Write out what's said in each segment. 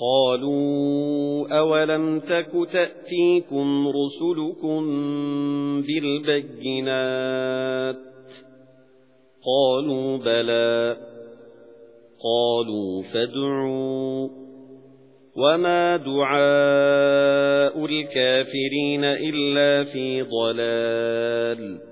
قالوا أولم تك تأتيكم رسلكم بالبينات قالوا بلى قالوا فادعوا وما دعاء الكافرين إلا في ضلال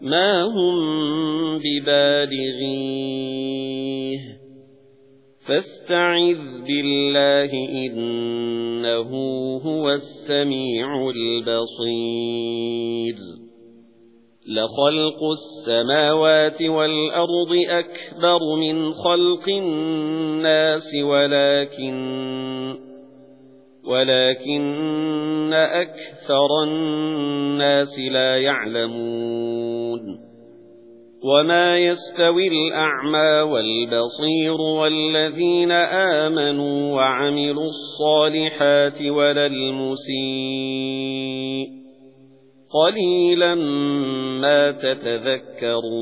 مَا هُمْ بِبَالِغِيهِ فَاسْتَعِذْ بِاللَّهِ إِنَّهُ هُوَ السَّمِيعُ الْبَصِيرُ لَخَلْقُ السَّمَاوَاتِ وَالْأَرْضِ أَكْبَرُ مِنْ خَلْقِ النَّاسِ وَلَكِنَّ وَلَكِنَّ أَكْثَرَ النَّاسِ لَا يَعْلَمُونَ وَمَا يَسْتَوِي الْأَعْمَى وَالْبَصِيرُ وَالَّذِينَ آمَنُوا وَعَمِلُوا الصَّالِحَاتِ وَلَا الْمُسِيءُ قَلِيلًا مَا تَتَذَكَّرُونَ